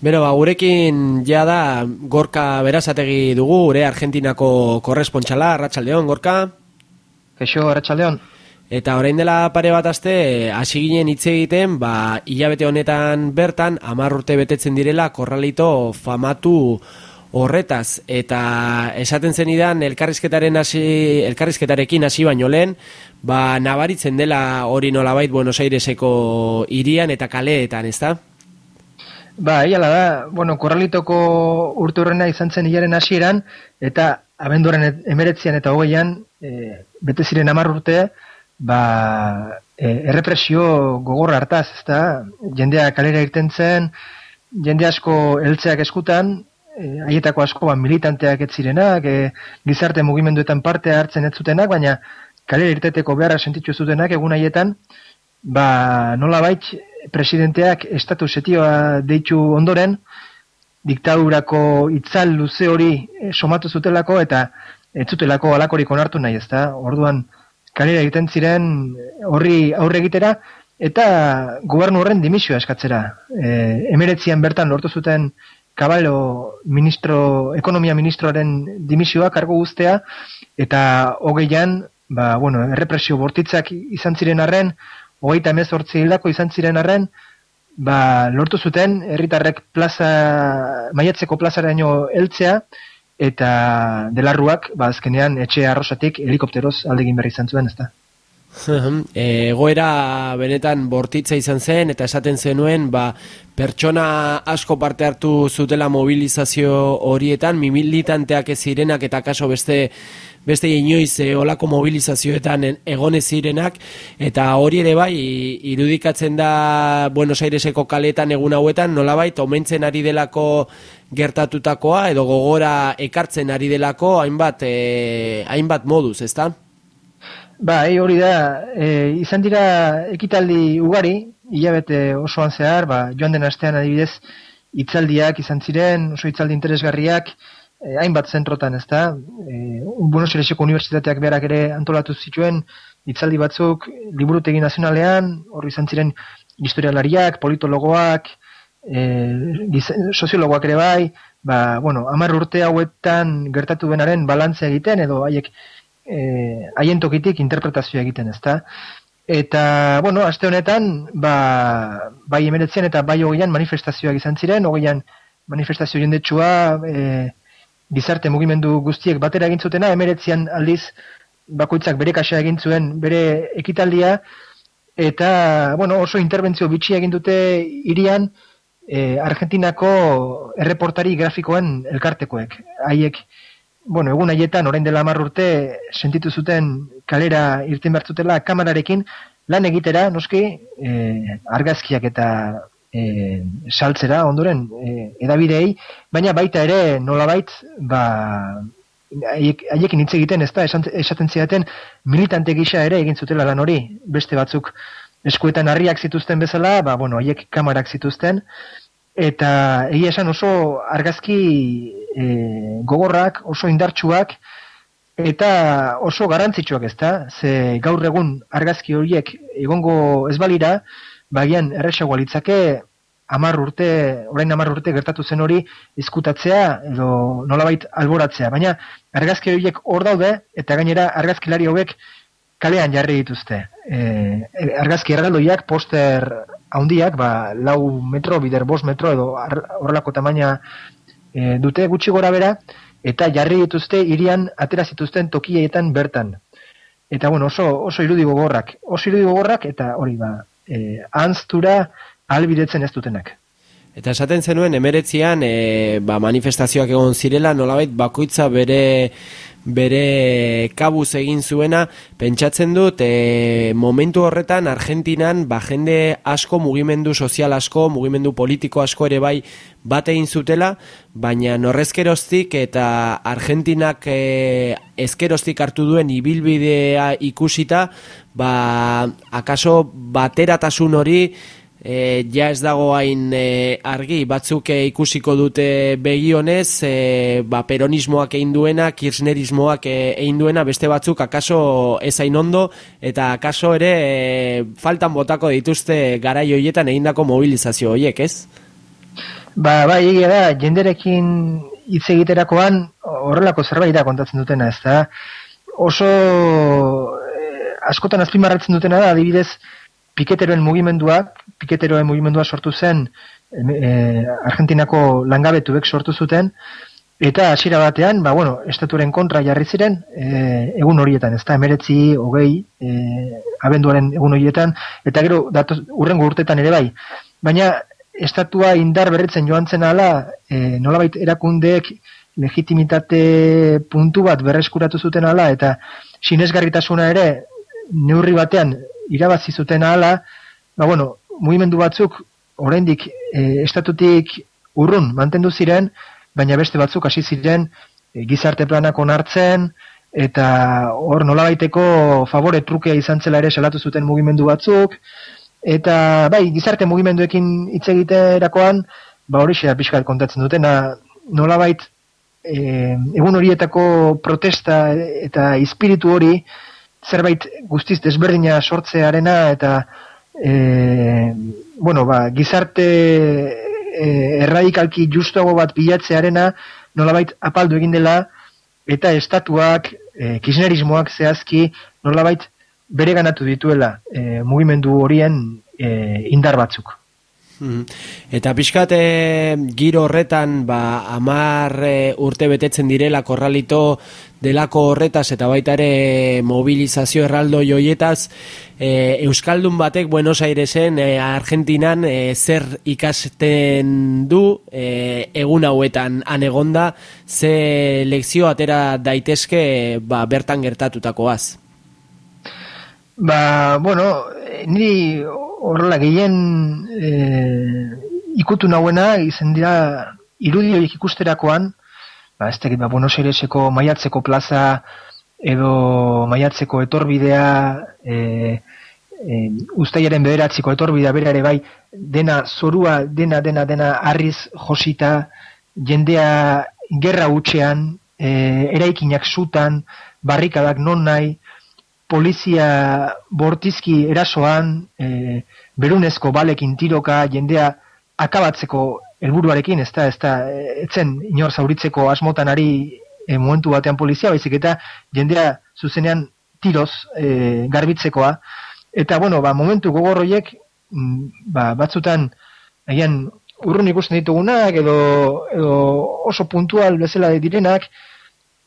Bero, ba, gurekin ja da Gorka Berazategi dugu, gure Argentinako korrespontxala, Arratxaldeon, Gorka? Keixo, Arratxaldeon. Eta orain dela pare bat aste, hasi ginen hitz egiten, ba, hilabete honetan bertan, amar urte betetzen direla, korralito famatu horretaz. Eta esaten zenidan, elkarrizketaren hasi, elkarrizketarekin hasi baino lehen, ba, nabaritzen dela hori nolabait Buenos Aireseko irian eta kaleetan, ezta? Ba, iala da, bueno, korralitoko urte horrena izan zen hilaren hasieran eta abenduaren emeretzian eta hogeian, e, bete ziren amar urte, ba, e, errepresio gogorra hartaz, ezta? Jendea kalera irten zen, jende asko heltzeak eskutan, e, haietako asko ba, militanteak ez zirenak, e, gizarte mugimenduetan parte hartzen ez zutenak, baina kalera irteteko beharra sentitzu zutenak egun haietan, ba, nola baitz, presidenteak estatu setioa deitu ondoren, diktadurako itzal luze hori eh, somatu zutelako eta ez zutelako alakorik onartu nahi ezta. Orduan kalera egiten ziren horri aurre egitera eta gobernu horren dimisioa eskatzera. E, emeretzian bertan lortu zuten Kabalo ministro, ekonomia ministroaren dimisioa kargo guztea eta hogeian, ba, bueno, errepresio bortitzak izan ziren arren, hogeita emezortzi hildako izan ziren arren, ba, lortu zuten, herritarrek plaza, maiatzeko plazaraino heltzea, eta delarruak, ba, azkenean, etxe arrosatik helikopteroz aldegin berri izan zuen, ezta. Egoera benetan bortitza izan zen eta esaten zenuen ba, pertsona asko parte hartu zutela mobilizazio horietan, militanteak ez zirenak eta kaso beste beste inoiz e, olako mobilizazioetan egonez zirenak eta hori ere bai irudikatzen da Buenos Aireseko kaletan egun hauetan nolabait omentzen ari delako gertatutakoa edo gogora ekartzen ari delako hainbat e, hainbat moduz, ezta? Ba, hori da, e, izan dira ekitaldi ugari, hilabete osoan zehar, ba, joan den astean adibidez, hitzaldiak izan ziren, oso hitzaldi interesgarriak, eh, hainbat zentrotan, ez da, eh, Buenos Aireseko Unibertsitateak berak ere antolatu zituen, itzaldi batzuk, liburutegi nazionalean, horri izan ziren historialariak, politologoak, eh, soziologoak ere bai, ba, bueno, amar urte hauetan gertatu benaren balantzea egiten, edo haiek eh, haien tokitik interpretazioa egiten, ez da. Eta, bueno, aste honetan, ba, bai emeretzen eta bai hogeian manifestazioak izan ziren, hogeian manifestazio jendetsua, eh, gizarte mugimendu guztiek batera egin zutena, emeretzian aldiz bakoitzak bere kasa egin zuen bere ekitaldia, eta bueno, oso interbentzio bitxi egin dute irian e, Argentinako erreportari grafikoen elkartekoek. Haiek, bueno, egun haietan, orain dela hamar urte, sentitu zuten kalera irten bertzutela kamerarekin, lan egitera, noski, e, argazkiak eta e, saltzera ondoren e, edabidei, baina baita ere nolabait ba, haiekin hitz egiten ez da esaten ziaten militante gisa ere egin zutela lan hori. Beste batzuk eskuetan harriak zituzten bezala, ba, bueno, haiek kamarak zituzten. Eta egia esan oso argazki e, gogorrak, oso indartsuak eta oso garantzitsuak ez da, ze gaur egun argazki horiek egongo ez balira, bagian erresago litzake amar urte, orain amar urte gertatu zen hori izkutatzea edo nolabait alboratzea. Baina argazki horiek hor daude eta gainera argazkilari hauek kalean jarri dituzte. E, argazki erraldoiak poster handiak, ba, lau metro, bider bost metro edo horrelako tamaina e, dute gutxi gora bera, eta jarri dituzte irian atera zituzten tokietan bertan. Eta bueno, oso, oso irudi gogorrak. Oso irudi gogorrak eta hori ba, eh, anztura albidetzen ez dutenak. Eta esaten zenuen, emeretzian e, ba, manifestazioak egon zirela, nolabait bakoitza bere bere kabuz egin zuena, pentsatzen dut, e, momentu horretan Argentinan, ba, jende asko, mugimendu sozial asko, mugimendu politiko asko ere bai bat egin zutela, baina norrezkeroztik eta Argentinak e, ezkeroztik hartu duen ibilbidea ikusita, ba, akaso bateratasun hori e, ja ez dago hain e, argi, batzuk e, ikusiko dute begionez, e, ba, peronismoak egin duena, kirchnerismoak e, egin duena, beste batzuk akaso ez hain ondo, eta akaso ere e, faltan botako dituzte garai hoietan egindako mobilizazio horiek, ez? Ba, bai, egia da, jenderekin hitz egiterakoan horrelako zerbait da kontatzen dutena, ez da? Oso eh, askotan azpimarratzen dutena da, adibidez, piketeroen mugimenduak, piketeroen mugimendua sortu zen eh, Argentinako langabetuek sortu zuten, eta hasiera batean, ba, bueno, estaturen kontra jarri ziren, e, egun horietan, ez da, emeretzi, hogei, e, abenduaren egun horietan, eta gero, datoz, urrengo urtetan ere bai. Baina, estatua indar berretzen joan zen ala, e, nolabait erakundeek legitimitate puntu bat berreskuratu zuten ala, eta sinesgarritasuna ere, neurri batean, irabazi zuten ala, ba, bueno, mugimendu batzuk, oraindik e, estatutik urrun mantendu ziren, baina beste batzuk hasi ziren e, gizarte planak onartzen, eta hor nolabaiteko favore trukea izan zela ere salatu zuten mugimendu batzuk, Eta bai, gizarte mugimenduekin hitz egiterakoan, ba hori xera pixkat kontatzen dutena, nolabait e, egun horietako protesta eta espiritu hori zerbait guztiz desberdina sortzearena eta e, bueno, ba, gizarte e, erradikalki justuago bat bilatzearena nolabait apaldu egin dela eta estatuak, e, kisnerismoak zehazki nolabait bere ganatu dituela e, mugimendu horien e, indar batzuk. Hmm. Eta pixkat e, giro horretan ba, amar e, urte betetzen direla korralito delako horretaz eta baita ere mobilizazio erraldo joietaz e, Euskaldun batek Buenos Airesen e, Argentinan e, zer ikasten du e, egun hauetan anegonda ze lekzio atera daitezke ba, bertan gertatutakoaz. Ba, bueno, ni horrela gehien e, ikutu nahuena izen dira irudioik ikusterakoan, ba, ez tekit, ba, Buenos Aireseko maiatzeko plaza edo maiatzeko etorbidea e, e, ustaiaren bederatziko etorbidea bera ere bai dena zorua, dena, dena, dena arriz josita jendea gerra utxean e, eraikinak zutan barrikadak non nahi polizia bortizki erasoan, e, berunezko balekin tiroka, jendea akabatzeko helburuarekin, ez da, ez da, etzen inor zauritzeko asmotan ari e, momentu batean polizia, baizik eta jendea zuzenean tiroz e, garbitzekoa. Eta, bueno, ba, momentu gogorroiek, mm, ba, batzutan, agian, urrun ikusten ditugunak, edo, edo oso puntual bezala direnak,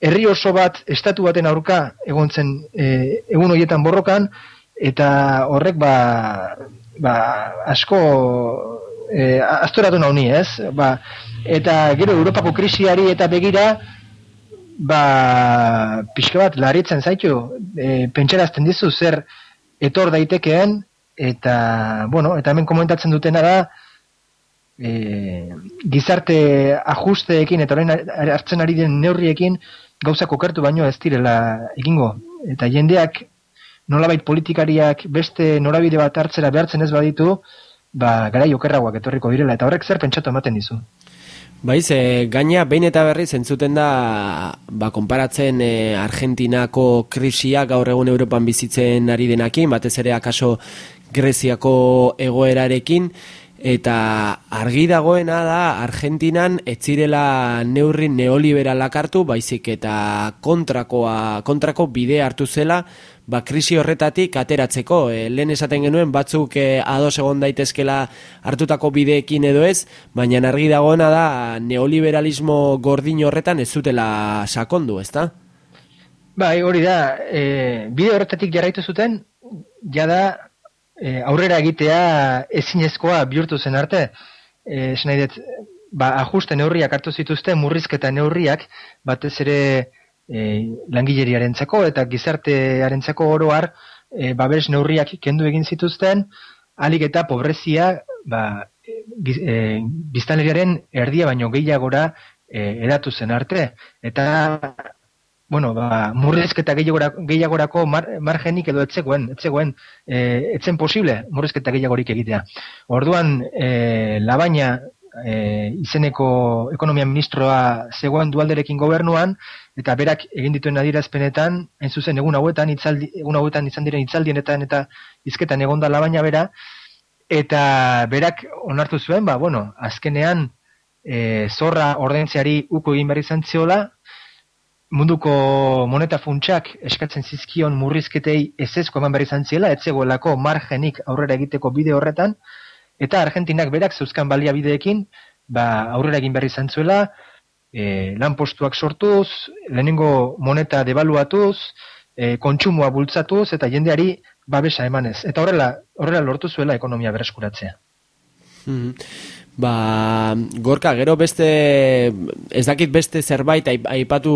herri oso bat estatu baten aurka egontzen e, egun horietan borrokan eta horrek ba, ba asko e, astoratu nauni, ez? Ba, eta gero Europako krisiari eta begira ba pixka bat laritzen zaitu e, pentsarazten dizu zer etor daitekeen eta bueno, eta hemen komentatzen dutena da e, gizarte ajusteekin eta orain hartzen ari den neurriekin gauza kokertu baino ez direla egingo. Eta jendeak nolabait politikariak beste norabide bat hartzera behartzen ez baditu, ba, gara okerragoak etorriko direla. Eta horrek zer pentsatu ematen dizu. Baiz, e, gaina behin eta berriz entzuten da ba, konparatzen e, Argentinako krisia gaur egun Europan bizitzen ari denakin, batez ere akaso Greziako egoerarekin, eta argi dagoena da Argentinan etzirela neurri neoliberalak hartu, baizik eta kontrakoa, kontrako bide hartu zela, ba, krisi horretatik ateratzeko. E, lehen esaten genuen batzuk e, ados egon daitezkela hartutako bideekin edo ez, baina argi dagoena da neoliberalismo gordin horretan ez zutela sakondu, ezta? Bai, hori da, e, bide horretatik jarraitu zuten, jada e, aurrera egitea ezinezkoa bihurtu zen arte, e, esan ba, ajuste neurriak hartu zituzte, murrizketa neurriak, batez ere e, langileriaren txako, eta gizartearen txako oroar, e, babes neurriak kendu egin zituzten, alik eta pobrezia, ba, e, biztanleriaren erdia baino gehiagora e, edatu zen arte. Eta bueno, ba, murrizketa gehiagorako mar, margenik edo etzegoen, etzegoen, e, etzen posible murrizketa gehiagorik egitea. Orduan, e, labaina e, izeneko ekonomia ministroa zegoen dualderekin gobernuan, eta berak egin dituen adierazpenetan, hain zuzen egun hauetan, itzaldi, egun hauetan izan diren itzaldienetan eta izketan egonda labaina bera, eta berak onartu zuen, ba, bueno, azkenean, e, zorra ordentziari uko egin behar izan ziola, munduko moneta funtsak eskatzen zizkion murrizketei ezezko eman behar izan ziela, etzegoelako margenik aurrera egiteko bide horretan, eta Argentinak berak zeuzkan baliabideekin, ba, aurrera egin behar izan zuela, e, lan postuak sortuz, lehenengo moneta debaluatuz, e, kontsumoa bultzatuz, eta jendeari babesa emanez. Eta horrela, horrela lortu zuela ekonomia bereskuratzea. Mm Ba, gorka, gero beste, ez dakit beste zerbait aipatu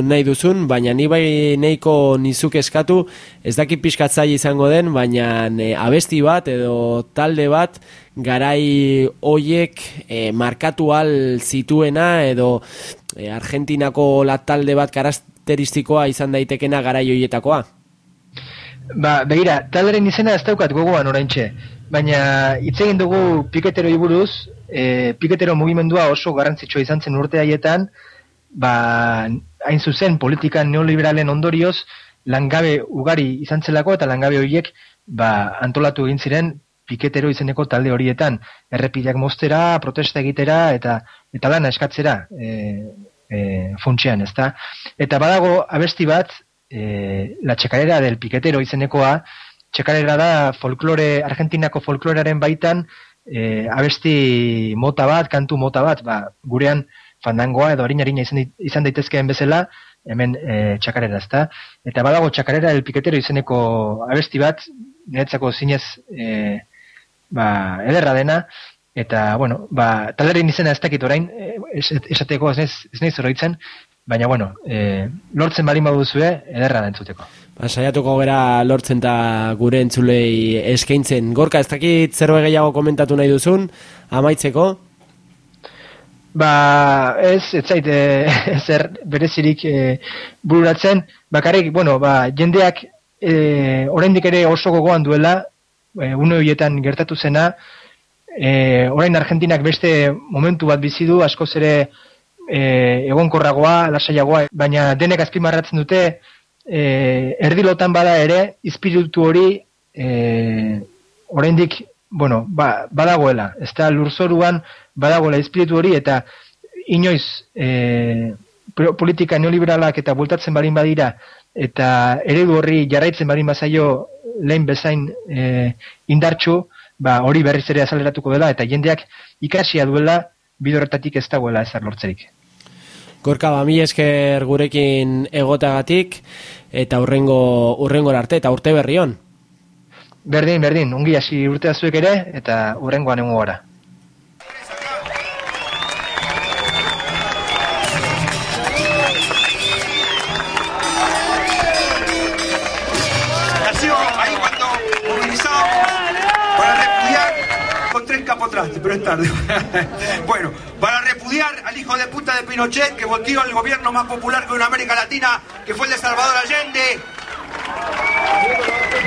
nahi duzun, baina ni bai neiko nizuk eskatu, ez dakit pixkatzai izango den, baina e, abesti bat edo talde bat garai hoiek e, markatu al zituena edo e, Argentinako la talde bat karakteristikoa izan daitekena garai hoietakoa. Ba, begira, talderen izena ez daukat gogoan oraintxe, baina hitz egin dugu piketero iburuz, e, piketero mugimendua oso garrantzitsua izan zen urte haietan, ba, hain zuzen politika neoliberalen ondorioz, langabe ugari izan zelako eta langabe horiek ba, antolatu egin ziren piketero izeneko talde horietan errepideak mostera, protesta egitera eta eta lana eskatzera e, e, funtsean, ezta? Eta badago abesti bat, e, la txekarera del piketero izenekoa, txekarera da folklore, argentinako folklorearen baitan e, abesti mota bat, kantu mota bat, ba, gurean fandangoa edo harin harina izan, izan daitezkeen bezala, hemen e, txakarera ezta. Eta badago txakarera el piketero izeneko abesti bat, niretzako zinez e, ba, ederra dena, eta, bueno, ba, talerin izena ez dakit orain, esateko ez nahi zoroitzen, baina, bueno, e, lortzen balin baduzue, ederra da entzuteko. Ba, saiatuko gera lortzen eta gure entzulei eskaintzen. Gorka, ez dakit zerbe gehiago komentatu nahi duzun, amaitzeko? Ba, ez, ez zaite, zer berezirik e, bururatzen. Bakarrik, bueno, ba, jendeak e, oraindik ere oso gogoan duela, e, une horietan gertatu zena, e, orain Argentinak beste momentu bat bizi du, askoz ere e, egonkorragoa, lasaiagoa, baina denek azpimarratzen dute, e, erdilotan bada ere, izpiritu hori e, oraindik bueno, ba, badagoela, ez da lurzoruan badagoela izpiritu hori, eta inoiz e, politika neoliberalak eta bultatzen balin badira, eta eredu horri jarraitzen balin bazaio lehen bezain e, indartxu, ba, hori berriz ere azaleratuko dela, eta jendeak ikasia duela, bidorretatik ez dagoela ezar lortzerik. Gorka, ba, mi esker gurekin egotagatik eta urrengo, urrengo arte eta urte berri hon. Berdin, berdin, ungi hasi urtea zuek ere eta urrengoan egun gara. pero es tarde. bueno, al hijo de puta de Pinochet que volteó el gobierno más popular que en América Latina, que fue el de Salvador Allende.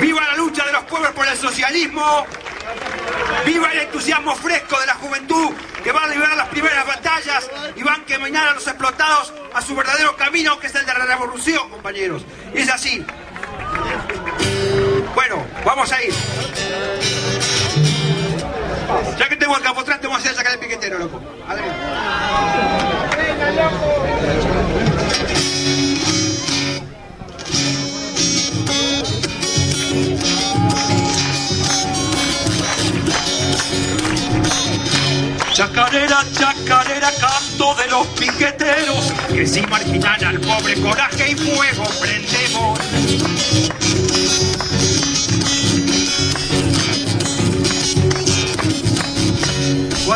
¡Viva la lucha de los pueblos por el socialismo! ¡Viva el entusiasmo fresco de la juventud que va a liberar las primeras batallas y van a caminar a los explotados a su verdadero camino, que es el de la revolución, compañeros! Es así. Bueno, vamos a ir. Ya que tengo el capotrán, te vamos a hacer sacar el piquetero, loco. Venga, loco. Chacarera, chacarera, canto de los piqueteros, que si marginan al pobre coraje y fuego prendemos.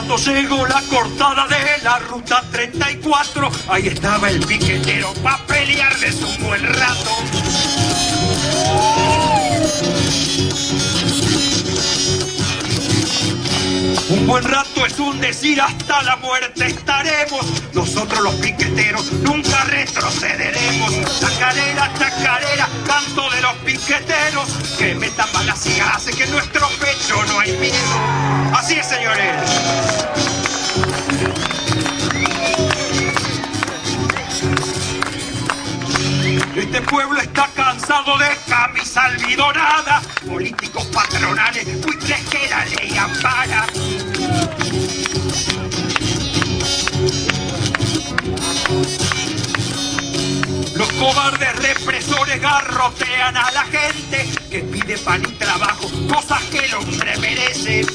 Cuando llegó la cortada de la ruta 34, ahí estaba el piquetero para pelearles un buen rato. Buen rato es un decir hasta la muerte estaremos. Nosotros los piqueteros nunca retrocederemos. Chacarera, chacarera, canto de los piqueteros. Que metan balas y gases, que en nuestro pecho no hay miedo. Así es, señores. Este pueblo está cansado de camisa almidonada, políticos patronales, buitres que la ley ampara. Cobardes represores garrotean a la gente que pide pan y trabajo, cosas que el hombre merece.